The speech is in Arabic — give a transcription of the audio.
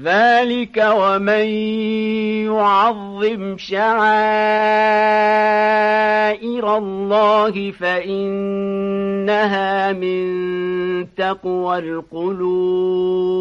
ذلك ومن يعظم شعائر الله فإنها من تقوى القلوب